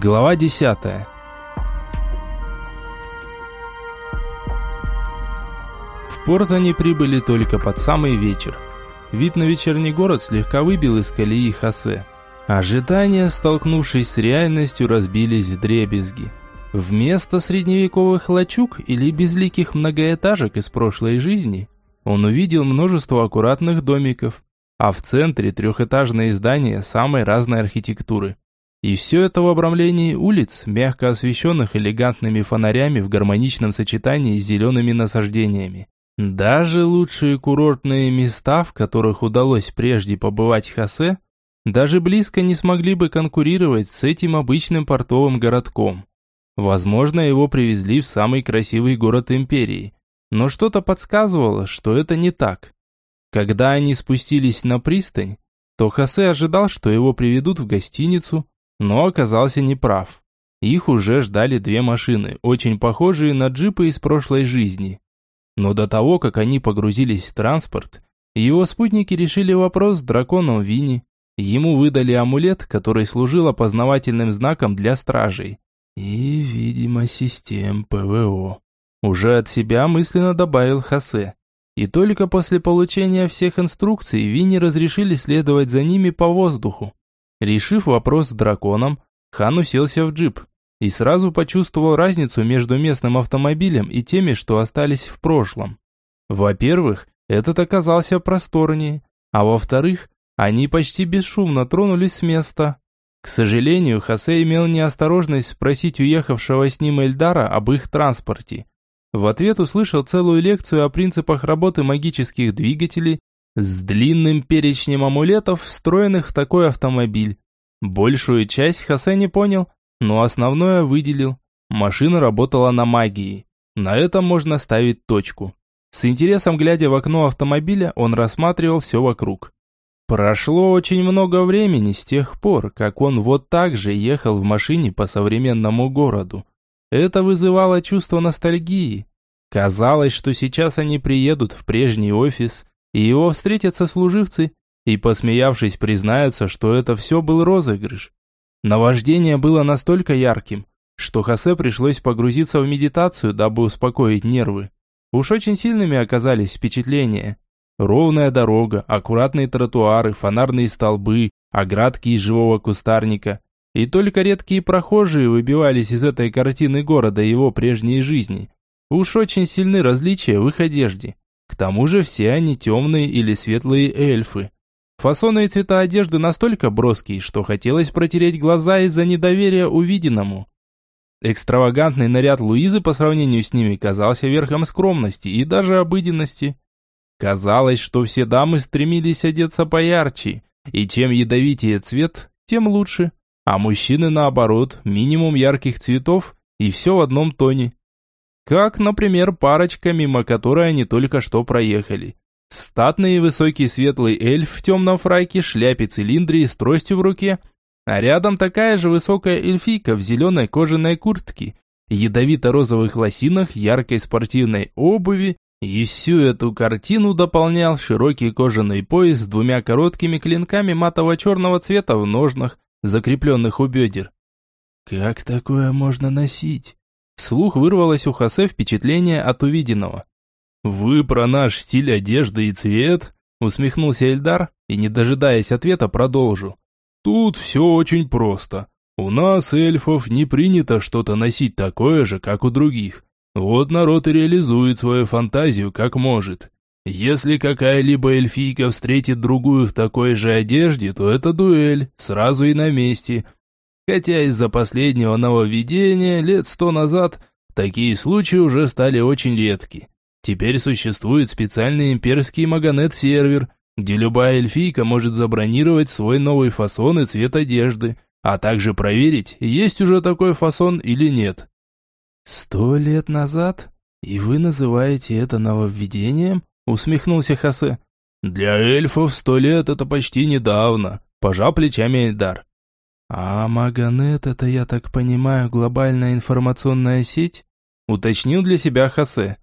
Глава 10. В порт они прибыли только под самый вечер. Вид на вечерний город слегка выбил из колеи Хосе. Ожидания, столкнувшись с реальностью, разбились в дребезги. Вместо средневековых лачуг или безликих многоэтажек из прошлой жизни, он увидел множество аккуратных домиков, а в центре трехэтажные здания самой разной архитектуры. И все это в обрамлении улиц, мягко освещенных элегантными фонарями в гармоничном сочетании с зелеными насаждениями. Даже лучшие курортные места, в которых удалось прежде побывать Хосе, даже близко не смогли бы конкурировать с этим обычным портовым городком. Возможно, его привезли в самый красивый город империи, но что-то подсказывало, что это не так. Когда они спустились на пристань, то Хосе ожидал, что его приведут в гостиницу, но оказался неправ. Их уже ждали две машины, очень похожие на джипы из прошлой жизни. Но до того, как они погрузились в транспорт, его спутники решили вопрос с драконом Винни. Ему выдали амулет, который служил опознавательным знаком для стражей. И, видимо, систем ПВО. Уже от себя мысленно добавил Хосе. И только после получения всех инструкций Винни разрешили следовать за ними по воздуху. Решив вопрос с драконом, хан уселся в джип и сразу почувствовал разницу между местным автомобилем и теми, что остались в прошлом. Во-первых, этот оказался просторнее, а во-вторых, они почти бесшумно тронулись с места. К сожалению, Хосе имел неосторожность спросить уехавшего с ним Эльдара об их транспорте. В ответ услышал целую лекцию о принципах работы магических двигателей с длинным перечнем амулетов, встроенных в такой автомобиль. Большую часть Хосе не понял, но основное выделил. Машина работала на магии. На этом можно ставить точку. С интересом глядя в окно автомобиля, он рассматривал все вокруг. Прошло очень много времени с тех пор, как он вот так же ехал в машине по современному городу. Это вызывало чувство ностальгии. Казалось, что сейчас они приедут в прежний офис, и его встретят сослуживцы и, посмеявшись, признаются, что это все был розыгрыш. Наваждение было настолько ярким, что Хосе пришлось погрузиться в медитацию, дабы успокоить нервы. Уж очень сильными оказались впечатления. Ровная дорога, аккуратные тротуары, фонарные столбы, оградки из живого кустарника. И только редкие прохожие выбивались из этой картины города его прежней жизни. Уж очень сильны различия в их одежде. К тому же все они темные или светлые эльфы. Фасоны и цвета одежды настолько броские, что хотелось протереть глаза из-за недоверия увиденному. Экстравагантный наряд Луизы по сравнению с ними казался верхом скромности и даже обыденности. Казалось, что все дамы стремились одеться поярче, и чем ядовитее цвет, тем лучше. А мужчины наоборот, минимум ярких цветов и все в одном тоне. Как, например, парочка, мимо которой они только что проехали. Статный и высокий светлый эльф в темном фраке, шляпе цилиндре и с тростью в руке. А рядом такая же высокая эльфийка в зеленой кожаной куртке, ядовито-розовых лосинах, яркой спортивной обуви. И всю эту картину дополнял широкий кожаный пояс с двумя короткими клинками матово-черного цвета в ножнах, закрепленных у бедер. «Как такое можно носить?» Слух вырвалось у Хосе впечатление от увиденного. «Вы про наш стиль одежды и цвет?» Усмехнулся Эльдар и, не дожидаясь ответа, продолжил. «Тут все очень просто. У нас, эльфов, не принято что-то носить такое же, как у других. Вот народ и реализует свою фантазию как может. Если какая-либо эльфийка встретит другую в такой же одежде, то это дуэль, сразу и на месте. Хотя из-за последнего нововведения лет сто назад такие случаи уже стали очень редки. Теперь существует специальный имперский магонет-сервер, где любая эльфийка может забронировать свой новый фасон и цвет одежды, а также проверить, есть уже такой фасон или нет. «Сто лет назад? И вы называете это нововведением?» усмехнулся Хосе. «Для эльфов сто лет это почти недавно», пожал плечами Эльдар. «А Магонет, это, я так понимаю, глобальная информационная сеть?» Уточнил для себя Хосе.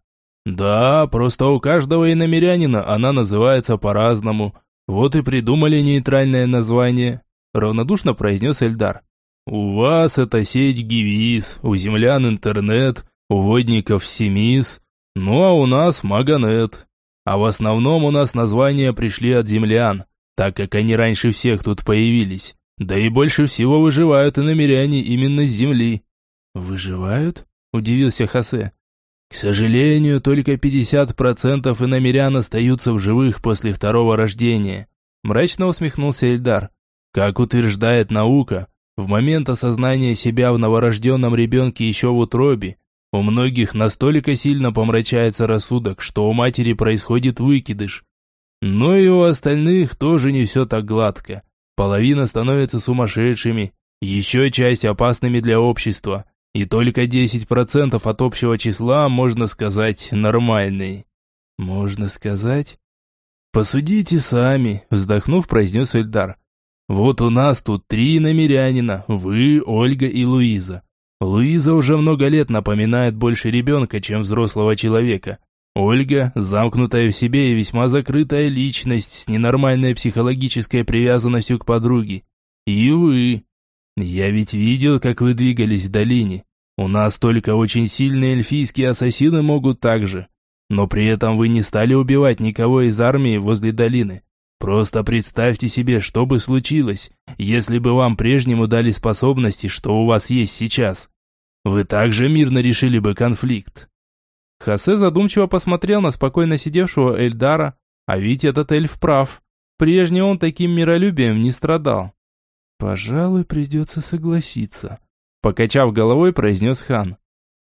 «Да, просто у каждого иномерянина она называется по-разному. Вот и придумали нейтральное название», равнодушно произнес Эльдар. У вас это сеть Гивис, у землян интернет, у водников Семис, ну а у нас Маганет. А в основном у нас названия пришли от землян, так как они раньше всех тут появились. Да и больше всего выживают и намеряне именно с земли. Выживают? Удивился Хосе. К сожалению, только 50% иномерян остаются в живых после второго рождения. Мрачно усмехнулся Эльдар. Как утверждает наука, в момент осознания себя в новорожденном ребенке еще в утробе, у многих настолько сильно помрачается рассудок, что у матери происходит выкидыш. Но и у остальных тоже не все так гладко. Половина становится сумасшедшими, еще часть опасными для общества, и только 10% от общего числа, можно сказать, нормальные. Можно сказать? Посудите сами, вздохнув, произнес Эльдар. Вот у нас тут три намерянина, вы, Ольга и Луиза. Луиза уже много лет напоминает больше ребенка, чем взрослого человека. Ольга – замкнутая в себе и весьма закрытая личность с ненормальной психологической привязанностью к подруге. И вы. Я ведь видел, как вы двигались в долине. У нас только очень сильные эльфийские ассасины могут так же. Но при этом вы не стали убивать никого из армии возле долины. Просто представьте себе, что бы случилось, если бы вам прежнему дали способности, что у вас есть сейчас. Вы также мирно решили бы конфликт. Хосе задумчиво посмотрел на спокойно сидевшего Эльдара, а ведь этот эльф прав. Прежне он таким миролюбием не страдал. «Пожалуй, придется согласиться», – покачав головой, произнес хан.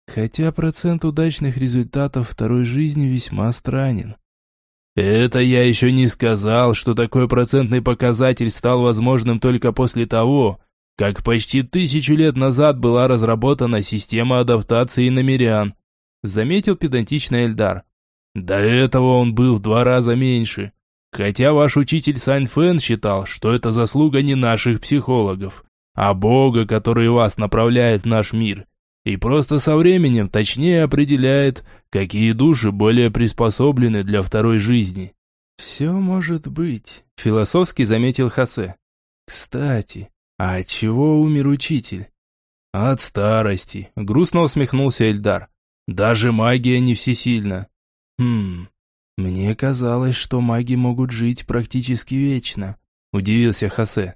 «Хотя процент удачных результатов второй жизни весьма странен. Это я еще не сказал, что такой процентный показатель стал возможным только после того, как почти тысячу лет назад была разработана система адаптации намерян, заметил педантичный Эльдар. До этого он был в два раза меньше. Хотя ваш учитель Сайн Фэн считал, что это заслуга не наших психологов, а Бога, который вас направляет в наш мир и просто со временем точнее определяет, какие души более приспособлены для второй жизни. «Все может быть», – философски заметил Хосе. «Кстати, а от чего умер учитель?» «От старости», – грустно усмехнулся Эльдар. «Даже магия не всесильна». «Хм, мне казалось, что маги могут жить практически вечно», – удивился Хосе.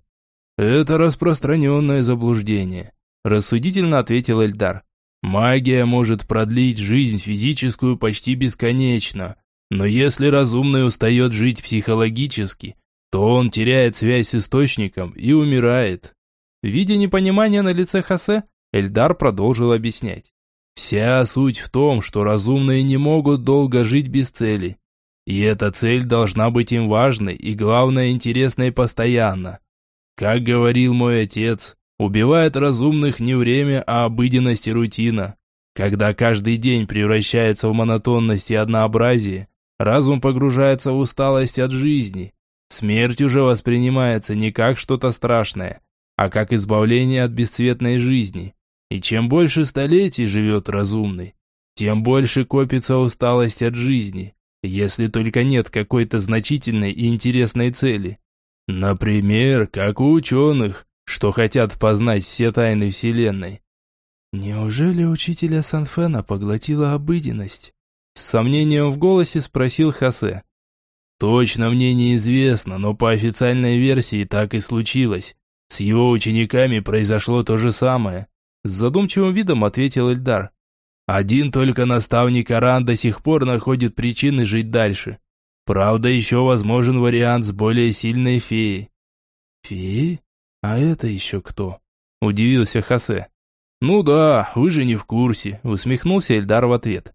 «Это распространенное заблуждение. Рассудительно ответил Эльдар. Магия может продлить жизнь физическую почти бесконечно, но если разумный устает жить психологически, то он теряет связь с источником и умирает. Видя непонимание на лице Хосе, Эльдар продолжил объяснять. Вся суть в том, что разумные не могут долго жить без цели. И эта цель должна быть им важной и, главное, интересной постоянно. Как говорил мой отец, Убивает разумных не время, а обыденность и рутина. Когда каждый день превращается в монотонность и однообразие, разум погружается в усталость от жизни. Смерть уже воспринимается не как что-то страшное, а как избавление от бесцветной жизни. И чем больше столетий живет разумный, тем больше копится усталость от жизни, если только нет какой-то значительной и интересной цели. Например, как у ученых, что хотят познать все тайны Вселенной. Неужели учителя Санфена поглотила обыденность? С сомнением в голосе спросил Хосе. Точно мне неизвестно, но по официальной версии так и случилось. С его учениками произошло то же самое. С задумчивым видом ответил Эльдар. Один только наставник Аран до сих пор находит причины жить дальше. Правда, еще возможен вариант с более сильной феей. Феей? «А это еще кто?» – удивился Хосе. «Ну да, вы же не в курсе», – усмехнулся Эльдар в ответ.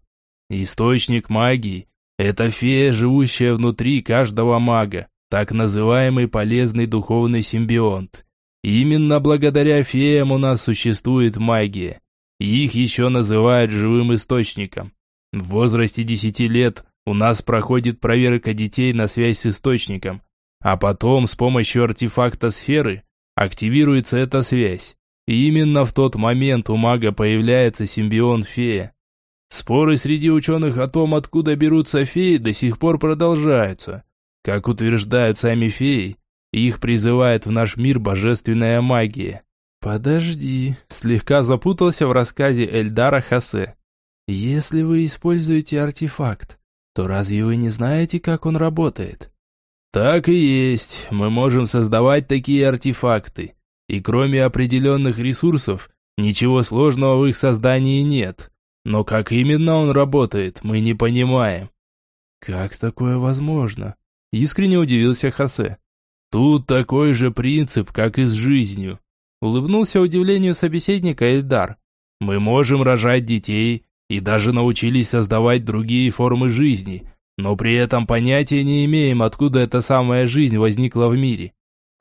«Источник магии – это фея, живущая внутри каждого мага, так называемый полезный духовный симбионт. Именно благодаря феям у нас существует магия. Их еще называют живым источником. В возрасте десяти лет у нас проходит проверка детей на связь с источником, а потом с помощью артефакта сферы – активируется эта связь. И именно в тот момент у мага появляется симбион-фея. Споры среди ученых о том, откуда берутся феи, до сих пор продолжаются. Как утверждают сами феи, их призывает в наш мир божественная магия. «Подожди», – слегка запутался в рассказе Эльдара Хасе. «Если вы используете артефакт, то разве вы не знаете, как он работает?» «Так и есть. Мы можем создавать такие артефакты. И кроме определенных ресурсов, ничего сложного в их создании нет. Но как именно он работает, мы не понимаем». «Как такое возможно?» – искренне удивился Хосе. «Тут такой же принцип, как и с жизнью. Улыбнулся удивлению собеседника Эльдар. «Мы можем рожать детей и даже научились создавать другие формы жизни, но при этом понятия не имеем, откуда эта самая жизнь возникла в мире.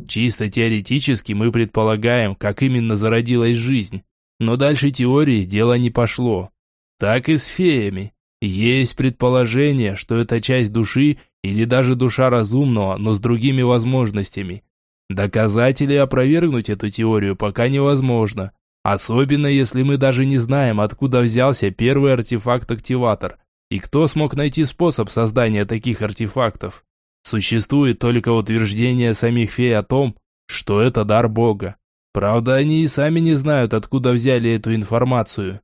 Чисто теоретически мы предполагаем, как именно зародилась жизнь, но дальше теории дело не пошло. Так и с феями. Есть предположение, что это часть души или даже душа разумного, но с другими возможностями. Доказать или опровергнуть эту теорию пока невозможно, особенно если мы даже не знаем, откуда взялся первый артефакт-активатор и кто смог найти способ создания таких артефактов. Существует только утверждение самих фей о том, что это дар Бога. Правда, они и сами не знают, откуда взяли эту информацию.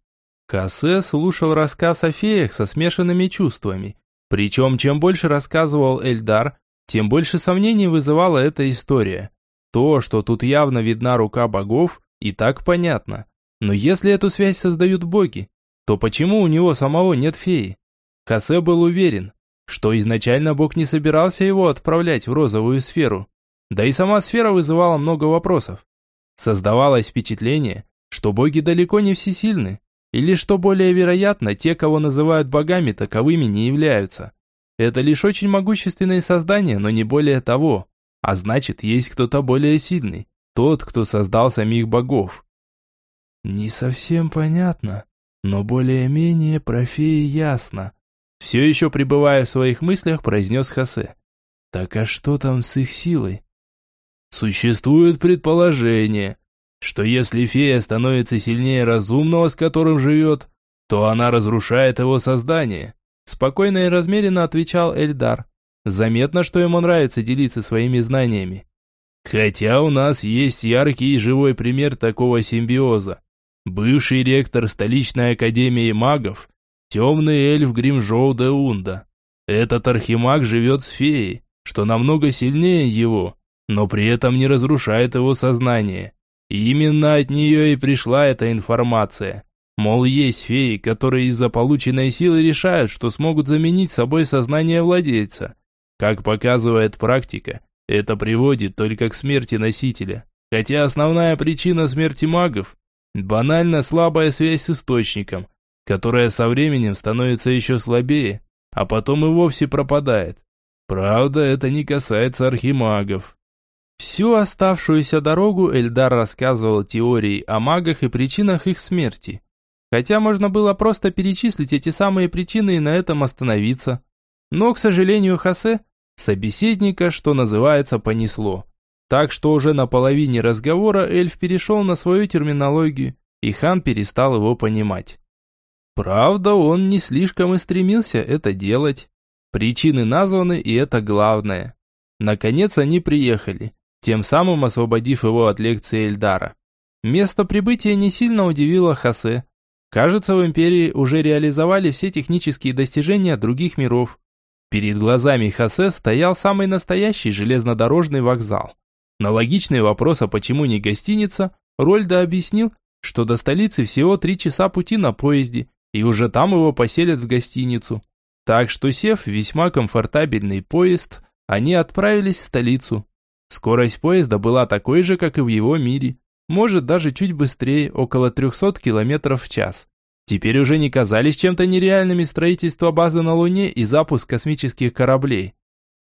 Кассе слушал рассказ о феях со смешанными чувствами. Причем, чем больше рассказывал Эльдар, тем больше сомнений вызывала эта история. То, что тут явно видна рука богов, и так понятно. Но если эту связь создают боги, то почему у него самого нет феи? Хосе был уверен, что изначально бог не собирался его отправлять в розовую сферу. Да и сама сфера вызывала много вопросов. Создавалось впечатление, что боги далеко не всесильны, или что более вероятно, те, кого называют богами, таковыми не являются. Это лишь очень могущественные создания, но не более того. А значит, есть кто-то более сильный. Тот, кто создал самих богов. Не совсем понятно, но более-менее про феи ясно. Все еще пребывая в своих мыслях, произнес Хосе. Так а что там с их силой? Существует предположение, что если фея становится сильнее разумного, с которым живет, то она разрушает его создание. Спокойно и размеренно отвечал Эльдар. Заметно, что ему нравится делиться своими знаниями. Хотя у нас есть яркий и живой пример такого симбиоза. Бывший ректор столичной академии магов, темный эльф Гримжоу де Унда. Этот архимаг живет с феей, что намного сильнее его, но при этом не разрушает его сознание. И именно от нее и пришла эта информация. Мол, есть феи, которые из-за полученной силы решают, что смогут заменить собой сознание владельца. Как показывает практика, это приводит только к смерти носителя. Хотя основная причина смерти магов – банально слабая связь с источником, которая со временем становится еще слабее, а потом и вовсе пропадает. Правда, это не касается архимагов. Всю оставшуюся дорогу Эльдар рассказывал теории о магах и причинах их смерти. Хотя можно было просто перечислить эти самые причины и на этом остановиться. Но, к сожалению, Хосе, собеседника, что называется, понесло. Так что уже на половине разговора эльф перешел на свою терминологию, и хан перестал его понимать. Правда, он не слишком и стремился это делать. Причины названы, и это главное. Наконец они приехали, тем самым освободив его от лекции Эльдара. Место прибытия не сильно удивило Хосе. Кажется, в Империи уже реализовали все технические достижения других миров. Перед глазами Хосе стоял самый настоящий железнодорожный вокзал. На логичный вопрос, а почему не гостиница, Рольда объяснил, что до столицы всего три часа пути на поезде, и уже там его поселят в гостиницу. Так что, сев в весьма комфортабельный поезд, они отправились в столицу. Скорость поезда была такой же, как и в его мире, может даже чуть быстрее, около 300 км в час. Теперь уже не казались чем-то нереальными строительство базы на Луне и запуск космических кораблей.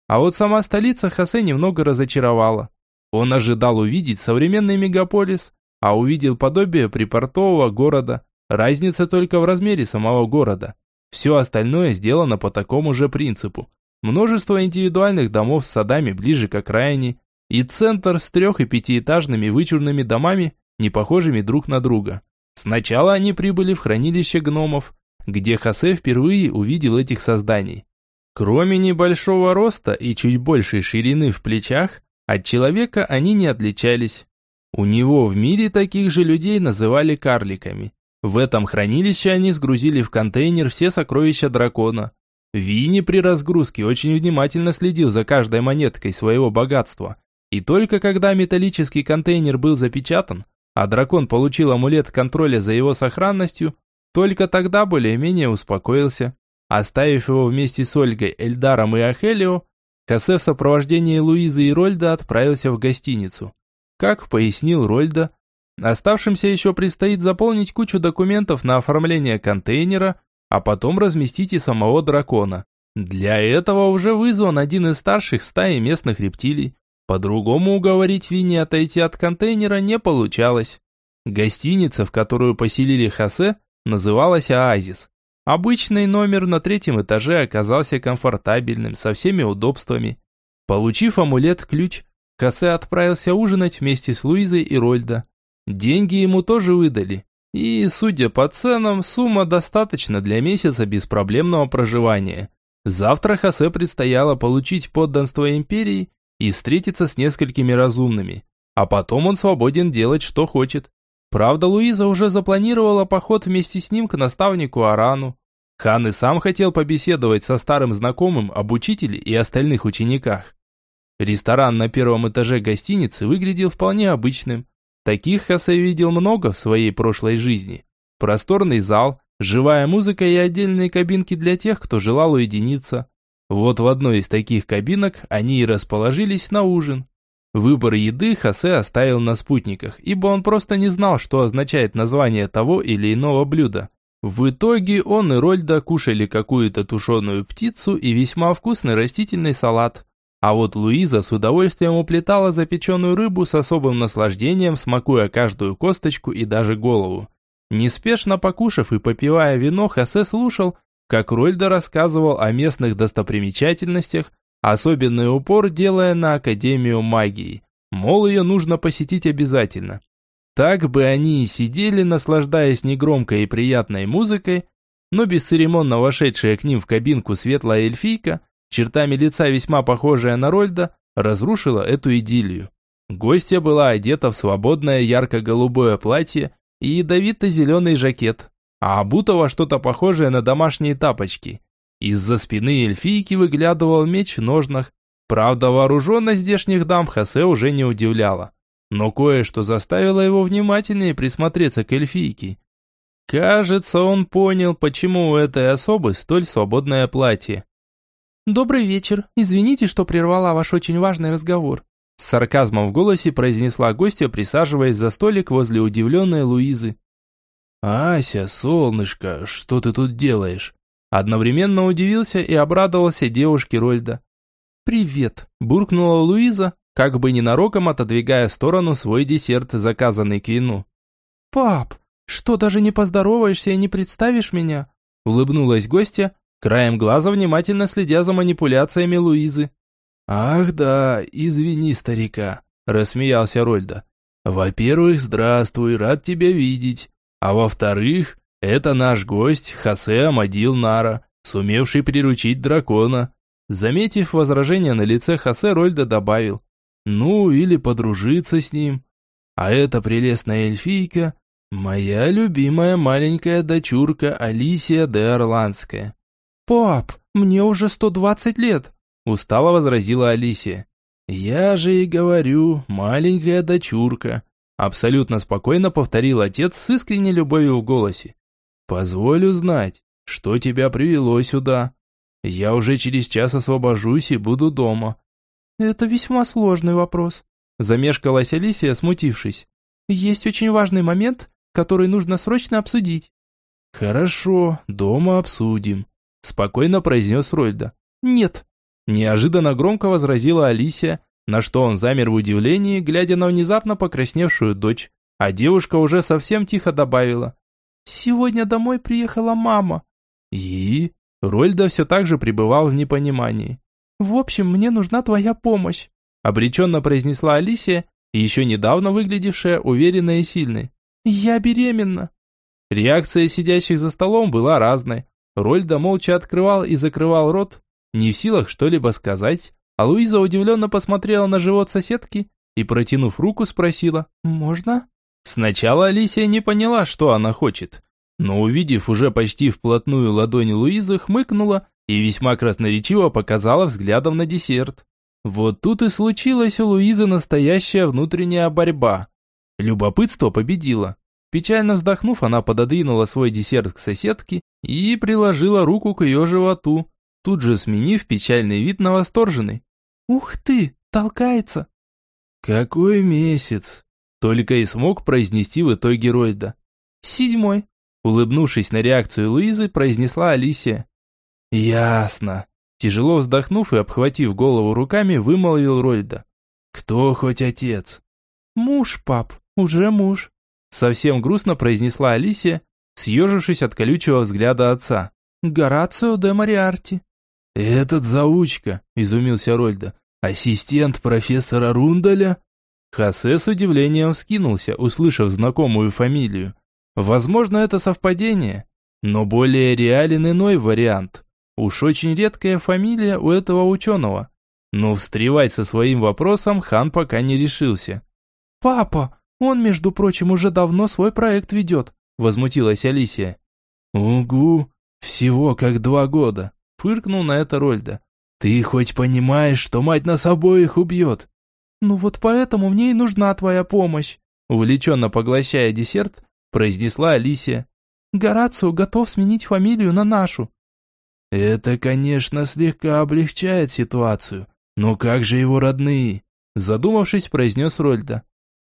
А вот сама столица Хосе немного разочаровала. Он ожидал увидеть современный мегаполис, а увидел подобие припортового города. Разница только в размере самого города. Все остальное сделано по такому же принципу. Множество индивидуальных домов с садами ближе к окраине и центр с трех- и пятиэтажными вычурными домами, не похожими друг на друга. Сначала они прибыли в хранилище гномов, где Хосе впервые увидел этих созданий. Кроме небольшого роста и чуть большей ширины в плечах, от человека они не отличались. У него в мире таких же людей называли карликами. В этом хранилище они сгрузили в контейнер все сокровища дракона. Винни при разгрузке очень внимательно следил за каждой монеткой своего богатства. И только когда металлический контейнер был запечатан, а дракон получил амулет контроля за его сохранностью, только тогда более-менее успокоился. Оставив его вместе с Ольгой, Эльдаром и Ахелио, Хосе в сопровождении Луизы и Рольда отправился в гостиницу. Как пояснил Рольда, оставшимся еще предстоит заполнить кучу документов на оформление контейнера, а потом разместить и самого дракона. Для этого уже вызван один из старших стаи местных рептилий. По-другому уговорить Винни отойти от контейнера не получалось. Гостиница, в которую поселили Хосе, называлась «Оазис». Обычный номер на третьем этаже оказался комфортабельным, со всеми удобствами. Получив амулет-ключ, Хосе отправился ужинать вместе с Луизой и Рольда. Деньги ему тоже выдали. И, судя по ценам, сумма достаточна для месяца беспроблемного проживания. Завтра Хосе предстояло получить подданство империи и встретиться с несколькими разумными. А потом он свободен делать, что хочет. Правда, Луиза уже запланировала поход вместе с ним к наставнику Арану. Хан и сам хотел побеседовать со старым знакомым об учителе и остальных учениках. Ресторан на первом этаже гостиницы выглядел вполне обычным. Таких Хосе видел много в своей прошлой жизни. Просторный зал, живая музыка и отдельные кабинки для тех, кто желал уединиться. Вот в одной из таких кабинок они и расположились на ужин. Выбор еды Хосе оставил на спутниках, ибо он просто не знал, что означает название того или иного блюда. В итоге он и Рольда кушали какую-то тушеную птицу и весьма вкусный растительный салат. А вот Луиза с удовольствием уплетала запеченную рыбу с особым наслаждением, смакуя каждую косточку и даже голову. Неспешно покушав и попивая вино, Хосе слушал, как Рольда рассказывал о местных достопримечательностях, Особенный упор делая на Академию магии. Мол, ее нужно посетить обязательно. Так бы они и сидели, наслаждаясь негромкой и приятной музыкой, но бесцеремонно вошедшая к ним в кабинку светлая эльфийка, чертами лица весьма похожая на Рольда, разрушила эту идиллию. Гостья была одета в свободное ярко-голубое платье и ядовито-зеленый жакет, а обута во что-то похожее на домашние тапочки. Из-за спины эльфийки выглядывал меч в ножнах. Правда, вооруженность здешних дам Хосе уже не удивляла. Но кое-что заставило его внимательнее присмотреться к эльфийке. Кажется, он понял, почему у этой особы столь свободное платье. «Добрый вечер. Извините, что прервала ваш очень важный разговор», с сарказмом в голосе произнесла гостья, присаживаясь за столик возле удивленной Луизы. «Ася, солнышко, что ты тут делаешь?» Одновременно удивился и обрадовался девушке Рольда. «Привет», – буркнула Луиза, как бы ненароком отодвигая в сторону свой десерт, заказанный к вину. «Пап, что, даже не поздороваешься и не представишь меня?» – улыбнулась гостья, краем глаза внимательно следя за манипуляциями Луизы. «Ах да, извини, старика», – рассмеялся Рольда. «Во-первых, здравствуй, рад тебя видеть. А во-вторых, это наш гость Хосе Амадил Нара, сумевший приручить дракона. Заметив возражение на лице Хосе, Рольда добавил. Ну, или подружиться с ним. А эта прелестная эльфийка – моя любимая маленькая дочурка Алисия де Орландская. «Пап, мне уже сто двадцать лет», – устало возразила Алисия. «Я же и говорю, маленькая дочурка», – абсолютно спокойно повторил отец с искренней любовью в голосе. «Позволю знать, что тебя привело сюда. Я уже через час освобожусь и буду дома». «Это весьма сложный вопрос», – замешкалась Алисия, смутившись. «Есть очень важный момент, который нужно срочно обсудить». «Хорошо, дома обсудим», – спокойно произнес Ройда. «Нет», – неожиданно громко возразила Алисия, на что он замер в удивлении, глядя на внезапно покрасневшую дочь. А девушка уже совсем тихо добавила. Сегодня домой приехала мама». «И?» Рольда все так же пребывал в непонимании. «В общем, мне нужна твоя помощь», обреченно произнесла Алисия, еще недавно выглядевшая уверенной и сильной. «Я беременна». Реакция сидящих за столом была разной. Рольда молча открывал и закрывал рот, не в силах что-либо сказать, а Луиза удивленно посмотрела на живот соседки и, протянув руку, спросила «Можно?» Сначала Алисия не поняла, что она хочет, но увидев уже почти вплотную ладони Луизы, хмыкнула и весьма красноречиво показала взглядом на десерт. Вот тут и случилась у Луизы настоящая внутренняя борьба. Любопытство победило. Печально вздохнув, она пододвинула свой десерт к соседке и приложила руку к ее животу, тут же сменив печальный вид на восторженный. «Ух ты, толкается!» «Какой месяц!» Только и смог произнести в итоге Ройда. «Седьмой!» Улыбнувшись на реакцию Луизы, произнесла Алисия. «Ясно!» Тяжело вздохнув и обхватив голову руками, вымолвил Ройда. «Кто хоть отец?» «Муж, пап, уже муж», совсем грустно произнесла Алисия, съежившись от колючего взгляда отца. «Горацио де Мариарти». «Этот заучка», – изумился Рольда. «Ассистент профессора Рундаля?» Хосе с удивлением вскинулся, услышав знакомую фамилию. Возможно, это совпадение, но более реален иной вариант. Уж очень редкая фамилия у этого ученого. Но встревать со своим вопросом хан пока не решился. «Папа, он, между прочим, уже давно свой проект ведет», возмутилась Алисия. «Угу, всего как два года», фыркнул на это Рольда. «Ты хоть понимаешь, что мать нас обоих убьет?» «Ну вот поэтому мне и нужна твоя помощь», увлеченно поглощая десерт, произнесла Алисия. «Горацио готов сменить фамилию на нашу». Это, конечно, слегка облегчает ситуацию. Но как же его родные? Задумавшись, произнес Рольда.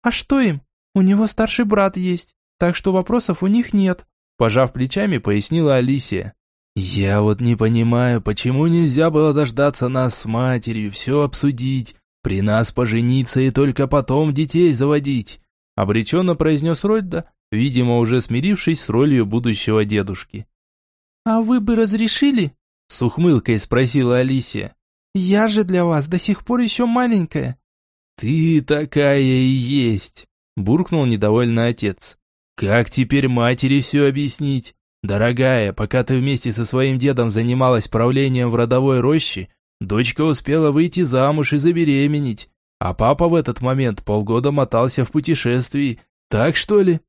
А что им? У него старший брат есть, так что вопросов у них нет. Пожав плечами, пояснила Алисия. «Я вот не понимаю, почему нельзя было дождаться нас с матерью, все обсудить, при нас пожениться и только потом детей заводить», обреченно произнес Рольда, видимо, уже смирившись с ролью будущего дедушки. «А вы бы разрешили?» – с ухмылкой спросила Алисия. «Я же для вас до сих пор еще маленькая». «Ты такая и есть», – буркнул недовольный отец. «Как теперь матери все объяснить? Дорогая, пока ты вместе со своим дедом занималась правлением в родовой роще, дочка успела выйти замуж и забеременеть, а папа в этот момент полгода мотался в путешествии. Так что ли?»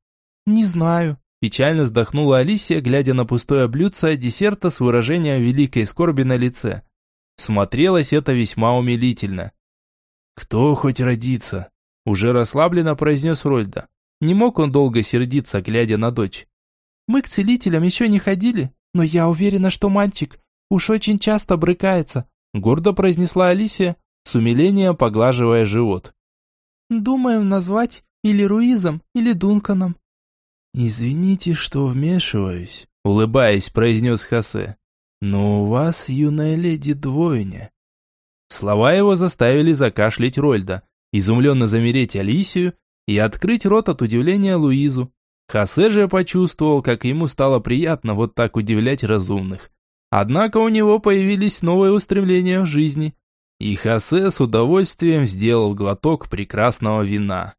«Не знаю», Печально вздохнула Алисия, глядя на пустое блюдце десерта с выражением великой скорби на лице. Смотрелось это весьма умилительно. «Кто хоть родится?» Уже расслабленно произнес Рольда. Не мог он долго сердиться, глядя на дочь. «Мы к целителям еще не ходили, но я уверена, что мальчик уж очень часто брыкается», гордо произнесла Алисия, с умилением поглаживая живот. «Думаем назвать или Руизом, или Дунканом. «Извините, что вмешиваюсь», — улыбаясь, произнес Хосе. «Но у вас, юная леди, двойня». Слова его заставили закашлять Рольда, изумленно замереть Алисию и открыть рот от удивления Луизу. Хосе же почувствовал, как ему стало приятно вот так удивлять разумных. Однако у него появились новые устремления в жизни, и Хосе с удовольствием сделал глоток прекрасного вина.